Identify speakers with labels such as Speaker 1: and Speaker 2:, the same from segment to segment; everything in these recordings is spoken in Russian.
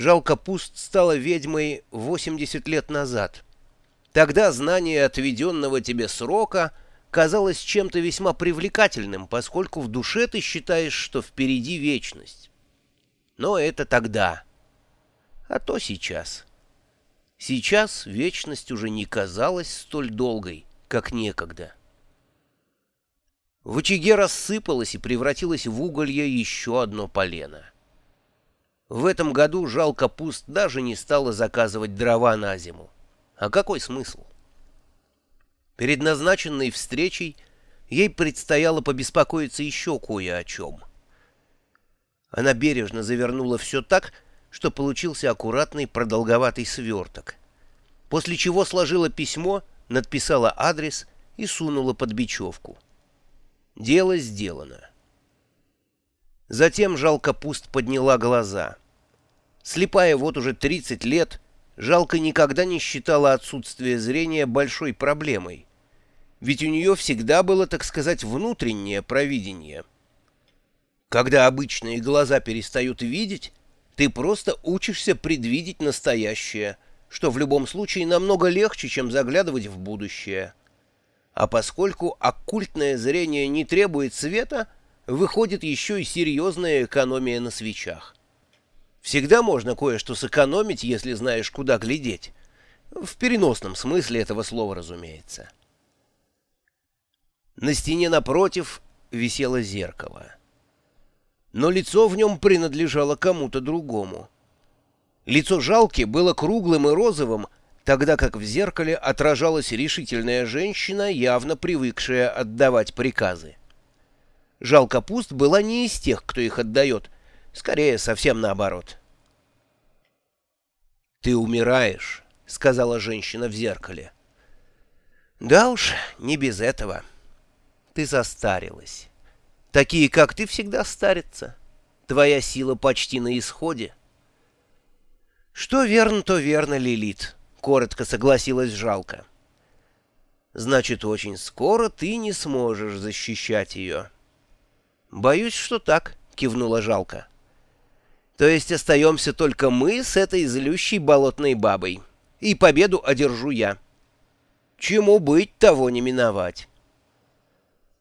Speaker 1: Жалко пуст стала ведьмой 80 лет назад. Тогда знание отведенного тебе срока казалось чем-то весьма привлекательным, поскольку в душе ты считаешь, что впереди вечность. Но это тогда. А то сейчас. Сейчас вечность уже не казалась столь долгой, как некогда. В очаге рассыпалось и превратилось в уголье еще одно полено. В этом году жалко пуст даже не стала заказывать дрова на зиму. А какой смысл? Перед назначенной встречей ей предстояло побеспокоиться еще кое о чем. Она бережно завернула все так, что получился аккуратный продолговатый сверток, после чего сложила письмо, надписала адрес и сунула под бечевку. Дело сделано. Затем жалко пуст подняла глаза. Слепая вот уже 30 лет, жалко никогда не считала отсутствие зрения большой проблемой. Ведь у нее всегда было, так сказать, внутреннее провидение. Когда обычные глаза перестают видеть, ты просто учишься предвидеть настоящее, что в любом случае намного легче, чем заглядывать в будущее. А поскольку оккультное зрение не требует света, выходит еще и серьезная экономия на свечах. Всегда можно кое-что сэкономить, если знаешь, куда глядеть. В переносном смысле этого слова, разумеется. На стене напротив висело зеркало. Но лицо в нем принадлежало кому-то другому. Лицо жалки было круглым и розовым, тогда как в зеркале отражалась решительная женщина, явно привыкшая отдавать приказы. Жалко пуст была не из тех, кто их отдает, скорее совсем наоборот. «Ты умираешь», — сказала женщина в зеркале. «Да уж, не без этого. Ты состарилась. Такие, как ты, всегда старятся. Твоя сила почти на исходе». «Что верно, то верно, Лилит», — коротко согласилась жалко. «Значит, очень скоро ты не сможешь защищать ее». «Боюсь, что так», — кивнула жалко. «То есть остаемся только мы с этой злющей болотной бабой, и победу одержу я. Чему быть, того не миновать».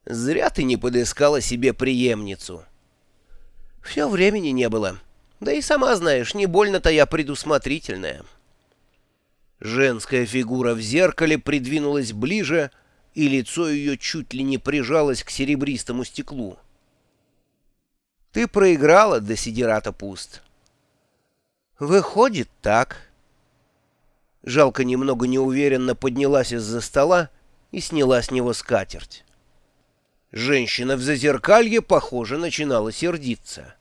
Speaker 1: «Зря ты не подыскала себе преемницу». «Все времени не было. Да и сама знаешь, не больно-то я предусмотрительная». Женская фигура в зеркале придвинулась ближе, и лицо ее чуть ли не прижалось к серебристому стеклу. «Ты проиграла, Десидерата Пуст». «Выходит так». Жалко немного неуверенно поднялась из-за стола и сняла с него скатерть. Женщина в зазеркалье, похоже, начинала сердиться.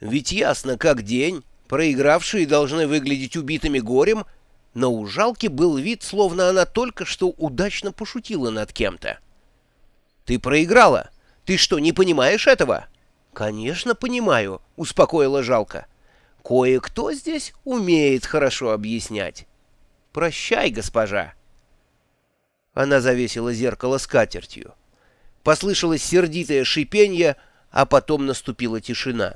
Speaker 1: Ведь ясно, как день, проигравшие должны выглядеть убитыми горем — но у Жалки был вид, словно она только что удачно пошутила над кем-то. «Ты проиграла! Ты что, не понимаешь этого?» «Конечно, понимаю», — успокоила Жалка. «Кое-кто здесь умеет хорошо объяснять. Прощай, госпожа». Она завесила зеркало скатертью. Послышалось сердитое шипенье, а потом наступила тишина.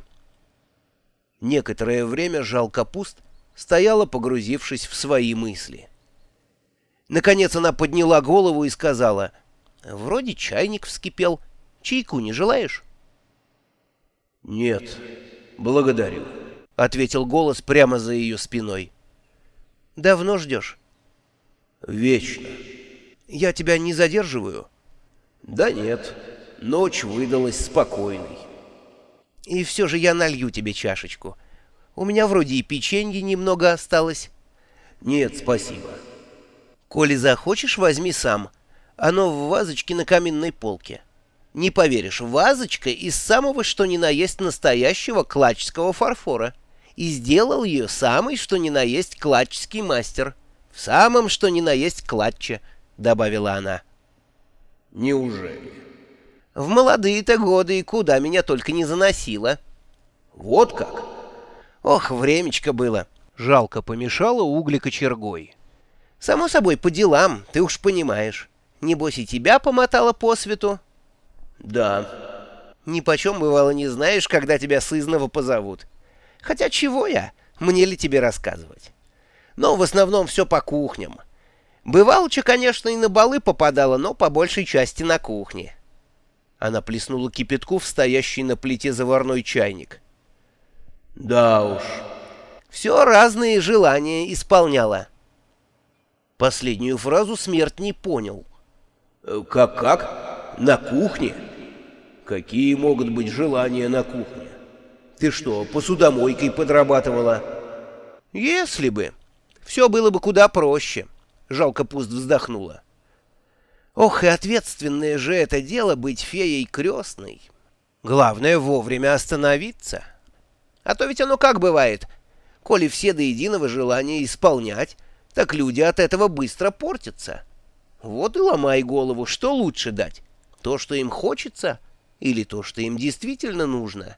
Speaker 1: Некоторое время Жалка пуст — стояла, погрузившись в свои мысли. Наконец она подняла голову и сказала, «Вроде чайник вскипел. Чайку не желаешь?»
Speaker 2: «Нет, благодарю», — ответил голос прямо за ее спиной.
Speaker 1: «Давно ждешь?»
Speaker 2: «Вечно».
Speaker 1: «Я тебя не задерживаю?»
Speaker 2: «Да нет, ночь выдалась спокойной».
Speaker 1: «И все же я налью тебе чашечку». У меня вроде и печенье немного осталось.
Speaker 2: Нет, спасибо.
Speaker 1: Коли захочешь, возьми сам. Оно в вазочке на каминной полке. Не поверишь, вазочка из самого что ни на есть настоящего клачского фарфора. И сделал ее самый что ни на есть клачский мастер. В самом что ни на есть клатче, добавила она.
Speaker 2: Неужели?
Speaker 1: В молодые-то годы и куда меня только не заносило.
Speaker 2: Вот как?
Speaker 1: Ох, времечко было. Жалко помешало угли кочергой. Само собой, по делам, ты уж понимаешь. Небось и тебя помотало по свету?
Speaker 2: Да.
Speaker 1: Ни почем бывало не знаешь, когда тебя сызново позовут. Хотя чего я? Мне ли тебе рассказывать? Но в основном все по кухням. Бывалоча, конечно, и на балы попадала, но по большей части на кухне. Она плеснула кипятку в стоящий на плите заварной чайник.
Speaker 2: Да уж.
Speaker 1: Все разные желания исполняла. Последнюю фразу смерть не понял.
Speaker 2: Как-как? На кухне? Какие могут быть желания на кухне? Ты что, посудомойкой подрабатывала?
Speaker 1: Если бы. Все было бы куда проще. Жалко пуст вздохнула. Ох, и ответственное же это дело быть феей крестной. Главное вовремя остановиться. А то ведь оно как бывает. Коли все до единого желания исполнять, так люди от этого быстро портятся. Вот и ломай голову, что лучше дать? То, что им хочется, или то, что им действительно нужно?»